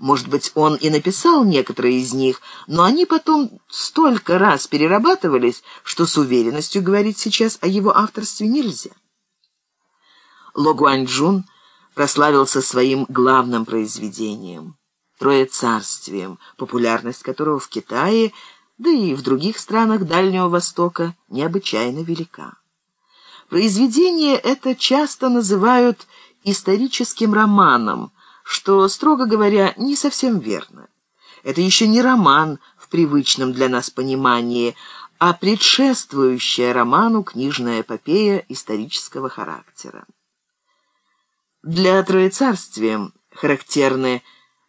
Может быть, он и написал некоторые из них, но они потом столько раз перерабатывались, что с уверенностью говорить сейчас о его авторстве нельзя. Ло Гуаньчжун прославился своим главным произведением «Троецарствием», популярность которого в Китае, да и в других странах Дальнего Востока необычайно велика. Произведение это часто называют историческим романом, что, строго говоря, не совсем верно. Это еще не роман в привычном для нас понимании, а предшествующая роману книжная эпопея исторического характера. Для Троецарствия характерны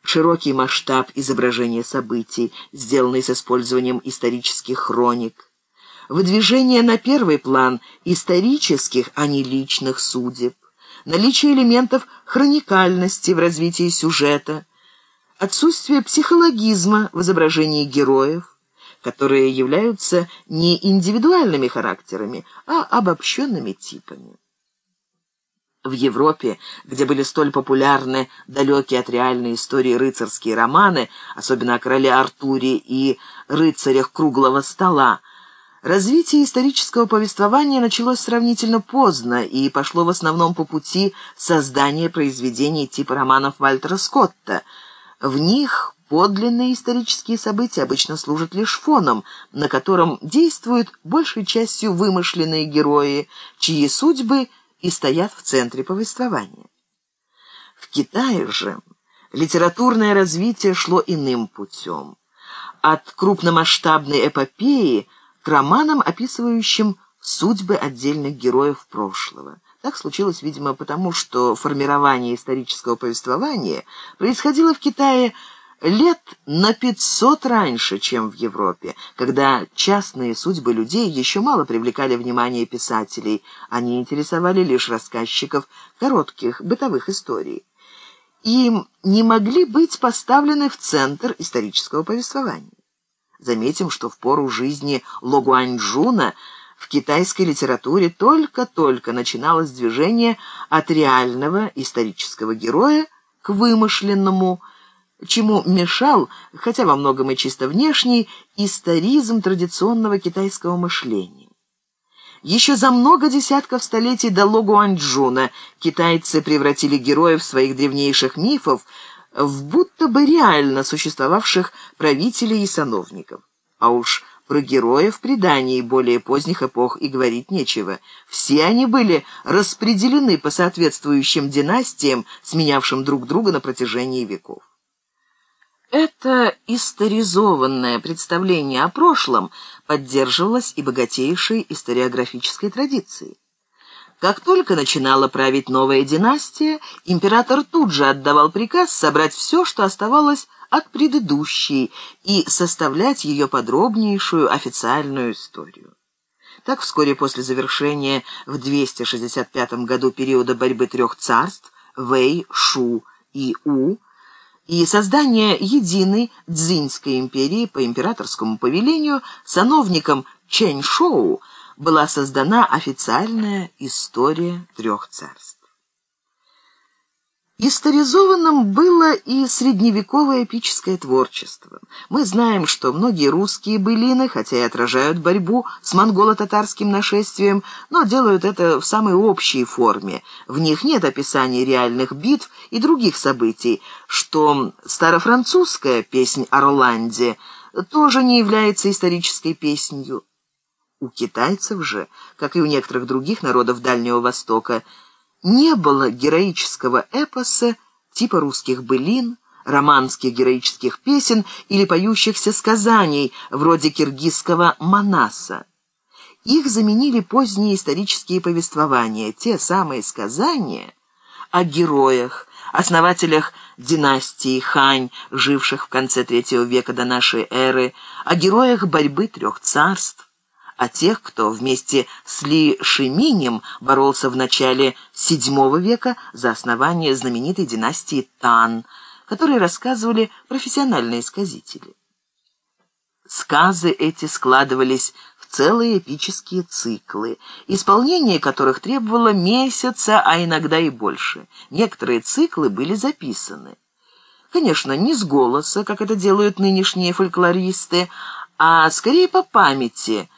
широкий масштаб изображения событий, сделанный с использованием исторических хроник, выдвижение на первый план исторических, а не личных судеб, наличие элементов хроникальности в развитии сюжета, отсутствие психологизма в изображении героев, которые являются не индивидуальными характерами, а обобщенными типами. В Европе, где были столь популярны далекие от реальной истории рыцарские романы, особенно о короле Артуре и рыцарях круглого стола, развитие исторического повествования началось сравнительно поздно и пошло в основном по пути создания произведений типа романов Вальтера Скотта. В них подлинные исторические события обычно служат лишь фоном, на котором действуют большей частью вымышленные герои, чьи судьбы – и стоят в центре повествования. В Китае же литературное развитие шло иным путем. От крупномасштабной эпопеи к романам, описывающим судьбы отдельных героев прошлого. Так случилось, видимо, потому, что формирование исторического повествования происходило в Китае лет на 500 раньше, чем в Европе, когда частные судьбы людей еще мало привлекали внимание писателей, они интересовали лишь рассказчиков коротких бытовых историй. Им не могли быть поставлены в центр исторического повествования. Заметим, что в пору жизни Логуаньчжуна в китайской литературе только-только начиналось движение от реального исторического героя к вымышленному чему мешал, хотя во многом и чисто внешний, историзм традиционного китайского мышления. Еще за много десятков столетий до Логуанчжуна китайцы превратили героев своих древнейших мифов в будто бы реально существовавших правителей и сановников. А уж про героев преданий более поздних эпох и говорить нечего. Все они были распределены по соответствующим династиям, сменявшим друг друга на протяжении веков. Это историзованное представление о прошлом поддерживалось и богатейшей историографической традицией. Как только начинала править новая династия, император тут же отдавал приказ собрать все, что оставалось от предыдущей, и составлять ее подробнейшую официальную историю. Так вскоре после завершения в 265 году периода борьбы трех царств Вэй, Шу и У – и создание единой Цзиньской империи по императорскому повелению сановником Чэнь-Шоу была создана официальная история трех царств. Историзованным было и средневековое эпическое творчество. Мы знаем, что многие русские былины, хотя и отражают борьбу с монголо-татарским нашествием, но делают это в самой общей форме. В них нет описаний реальных битв и других событий, что старофранцузская песнь о Роланде тоже не является исторической песнью. У китайцев же, как и у некоторых других народов Дальнего Востока, не было героического эпоса типа русских былин, романских героических песен или поющихся сказаний, вроде киргизского «Манаса». Их заменили поздние исторические повествования, те самые сказания о героях, основателях династии Хань, живших в конце третьего века до нашей эры, о героях борьбы трех царств, а тех, кто вместе с Ли Шиминем боролся в начале VII века за основание знаменитой династии Тан, которые рассказывали профессиональные сказители. Сказы эти складывались в целые эпические циклы, исполнение которых требовало месяца, а иногда и больше. Некоторые циклы были записаны. Конечно, не с голоса, как это делают нынешние фольклористы, а скорее по памяти,